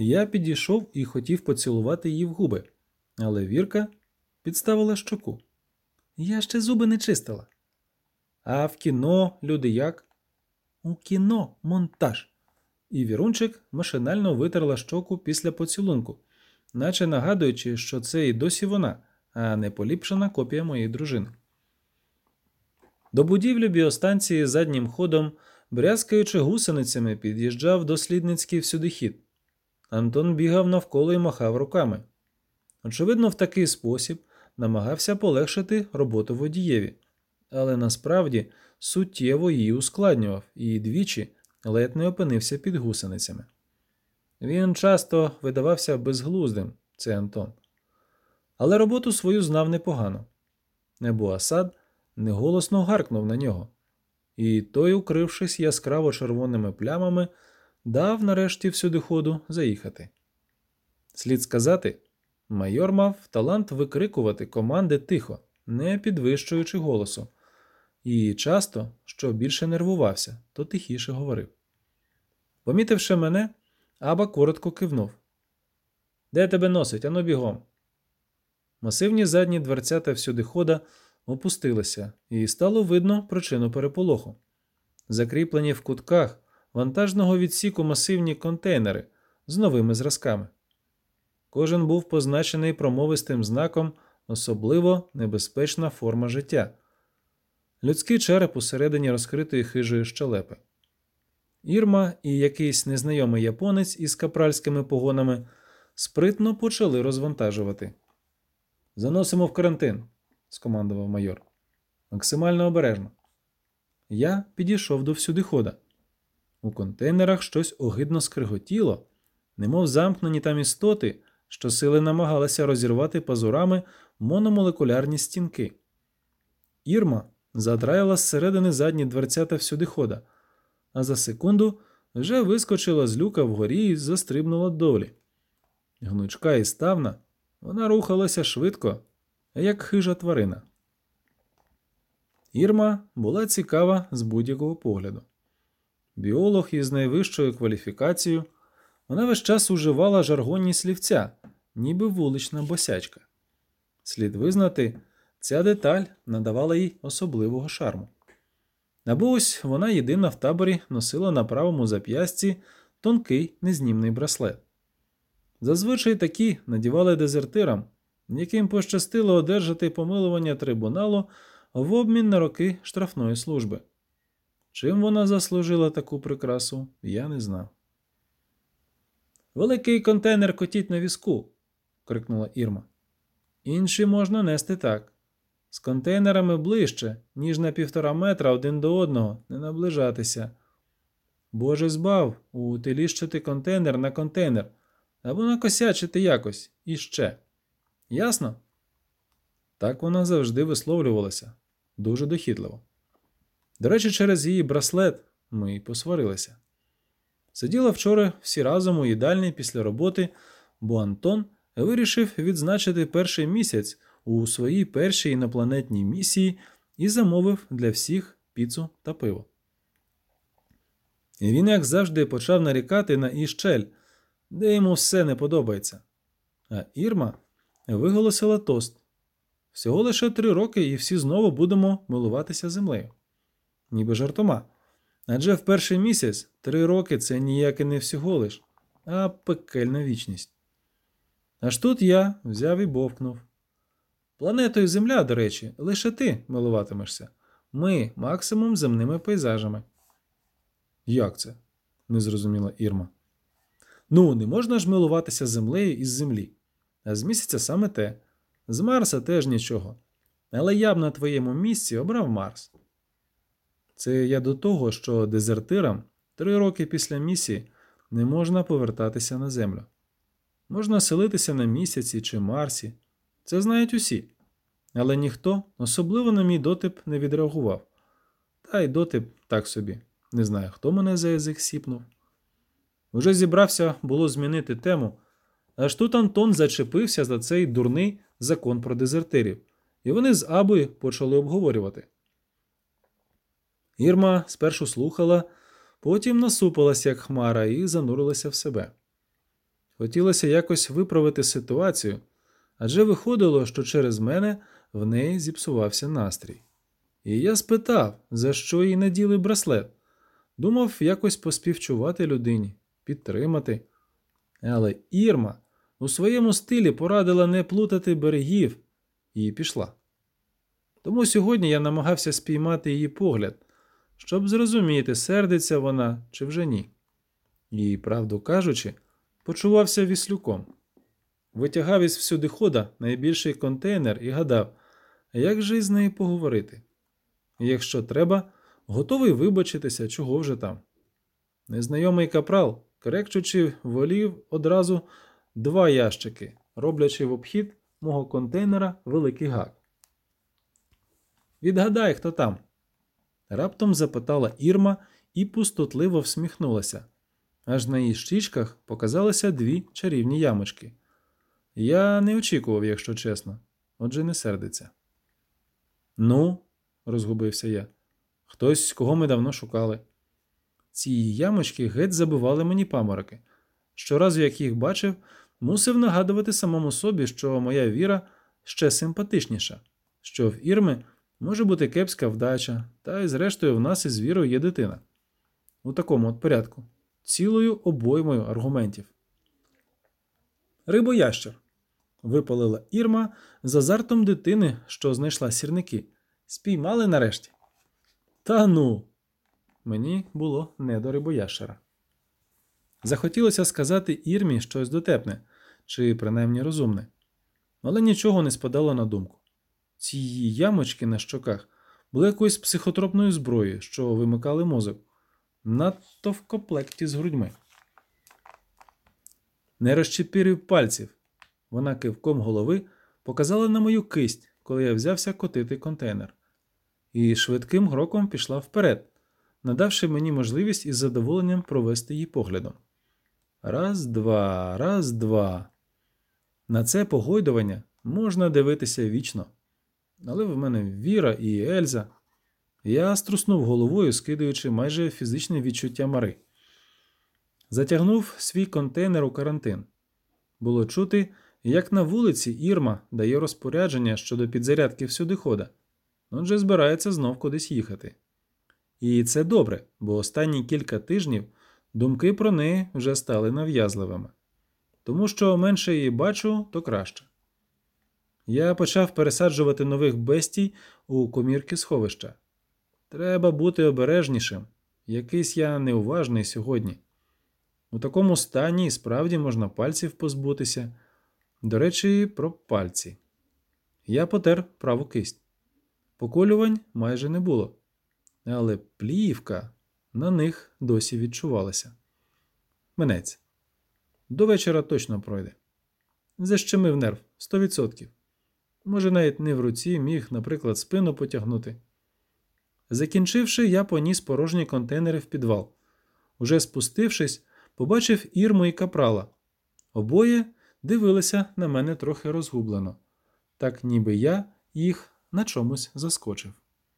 Я підійшов і хотів поцілувати її в губи, але Вірка підставила щоку. Я ще зуби не чистила. А в кіно люди як? У кіно монтаж. І Вірунчик машинально витерла щоку після поцілунку, наче нагадуючи, що це і досі вона, а не поліпшена копія моєї дружини. До будівлі біостанції заднім ходом, брязкаючи гусеницями, під'їжджав дослідницький всюдихід. Антон бігав навколо і махав руками. Очевидно, в такий спосіб намагався полегшити роботу водієві, але насправді суттєво її ускладнював і двічі ледь не опинився під гусеницями. Він часто видавався безглуздим, це Антон. Але роботу свою знав непогано. Небо Асад неголосно гаркнув на нього, і той, укрившись яскраво червоними плямами, дав нарешті всюди ходу заїхати. Слід сказати, майор мав талант викрикувати команди тихо, не підвищуючи голосу, і часто, що більше нервувався, то тихіше говорив. Помітивши мене, Аба коротко кивнув. Де тебе носить? Ану бігом. Масивні задні дверцята всюдихода опустилися, і стало видно причину переполоху. Закріплені в кутках вантажного відсіку масивні контейнери з новими зразками. Кожен був позначений промовистим знаком особливо небезпечна форма життя, людський череп усередині розкритої хижої щелепи. Ірма і якийсь незнайомий японець із капральськими погонами спритно почали розвантажувати. Заносимо в карантин, скомандував майор. Максимально обережно. Я підійшов до всюдихода. У контейнерах щось огидно скриготіло, немов замкнені там істоти, що сили намагалися розірвати пазурами мономолекулярні стінки. Ірма задраїла зсередини задні дверцята всюдихода, а за секунду вже вискочила з люка вгорі і застрибнула долі. Гнучка і ставна, вона рухалася швидко, як хижа тварина. Ірма була цікава з будь-якого погляду. Біолог із найвищою кваліфікацією, вона весь час уживала жаргонні слівця, ніби вулична босячка. Слід визнати, ця деталь надавала їй особливого шарму. Або ось вона єдина в таборі носила на правому зап'ясті тонкий незнімний браслет. Зазвичай такі надівали дезертирам, яким пощастило одержати помилування трибуналу в обмін на роки штрафної служби. Чим вона заслужила таку прикрасу, я не знав. Великий контейнер котіть на візку. крикнула Ірма. Інші можна нести так. З контейнерами ближче, ніж на півтора метра один до одного, не наближатися. Боже збав, утиліщити контейнер на контейнер або накосячити якось іще. Ясно? Так вона завжди висловлювалася дуже дохідливо. До речі, через її браслет ми й посварилися. Сиділа вчора всі разом у їдальні після роботи, бо Антон вирішив відзначити перший місяць у своїй першій інопланетній місії і замовив для всіх піцу та пиво. І він, як завжди, почав нарікати на Іщель, де йому все не подобається. А Ірма виголосила тост всього лише три роки, і всі знову будемо милуватися землею. Ніби жартома. Адже в перший місяць три роки це ніяке не всього лиш, а пекельна вічність. Аж тут я взяв і бовкнув. Планетою Земля, до речі, лише ти милуватимешся. Ми максимум земними пейзажами. Як це? не зрозуміла Ірма. Ну, не можна ж милуватися землею із землі, а з місяця саме те. З Марса теж нічого. Але я б на твоєму місці обрав Марс. Це я до того, що дезертирам три роки після місії не можна повертатися на землю. Можна селитися на місяці чи Марсі. Це знають усі. Але ніхто, особливо на мій дотип, не відреагував. Та й дотип так собі. Не знаю, хто мене за язик сіпнув. Уже зібрався було змінити тему, аж тут Антон зачепився за цей дурний закон про дезертирів, і вони з Абою почали обговорювати. Ірма спершу слухала, потім насупилася, як хмара, і занурилася в себе. Хотілося якось виправити ситуацію, адже виходило, що через мене в неї зіпсувався настрій. І я спитав, за що їй наділи браслет. Думав якось поспівчувати людині, підтримати. Але Ірма у своєму стилі порадила не плутати берегів і пішла. Тому сьогодні я намагався спіймати її погляд, щоб зрозуміти, сердиться вона чи вже ні. І, правду кажучи, почувався віслюком. Витягав із всюди хода найбільший контейнер і гадав, як же із нею поговорити. Якщо треба, готовий вибачитися, чого вже там. Незнайомий капрал, крекчучи, волів одразу два ящики, роблячи в обхід мого контейнера великий гак. Відгадай, хто там? Раптом запитала Ірма і пустотливо всміхнулася. Аж на її щічках показалися дві чарівні ямочки. Я не очікував, якщо чесно, отже не сердиться. Ну, розгубився я. Хтось, кого ми давно шукали. Ці ямочки геть забивали мені памороки. Щоразу, як їх бачив, мусив нагадувати самому собі, що моя віра ще симпатичніша, що в Ірми може бути кепська вдача, та й зрештою в нас із вірою є дитина. У такому от порядку, цілою обоймою аргументів. Рибоящер. Випалила Ірма з азартом дитини, що знайшла сірники. Спіймали нарешті. Та ну. Мені було не до рибоящера. Захотілося сказати Ірмі щось дотепне, чи принаймні розумне, але нічого не спадало на думку. Ці ямочки на щоках були якоюсь психотропною зброєю, що вимикали мозок, надто в комплекті з грудьми. Не розчепірив пальців. Вона кивком голови показала на мою кисть, коли я взявся котити контейнер, і швидким кроком пішла вперед, надавши мені можливість із задоволенням провести її поглядом. Раз, два, раз, два. На це погойдування можна дивитися вічно. Але в мене Віра і Ельза. Я струснув головою, скидаючи майже фізичне відчуття мари. Затягнув свій контейнер у карантин. Було чути, як на вулиці Ірма дає розпорядження щодо підзарядки всюдихода. Отже, збирається знов кудись їхати. І це добре, бо останні кілька тижнів думки про неї вже стали нав'язливими. Тому що менше її бачу, то краще. Я почав пересаджувати нових бестій у комірки сховища. Треба бути обережнішим. Якийсь я неуважний сьогодні. У такому стані справді можна пальців позбутися. До речі, про пальці. Я потер праву кисть. Поколювань майже не було, але плівка на них досі відчувалася. Минець. До вечора точно пройде. Защемив нерв 100%. Може, навіть не в руці міг, наприклад, спину потягнути. Закінчивши, я поніс порожні контейнери в підвал. Уже спустившись, побачив Ірму і капрала. Обоє дивилися на мене трохи розгублено, так ніби я їх на чомусь заскочив.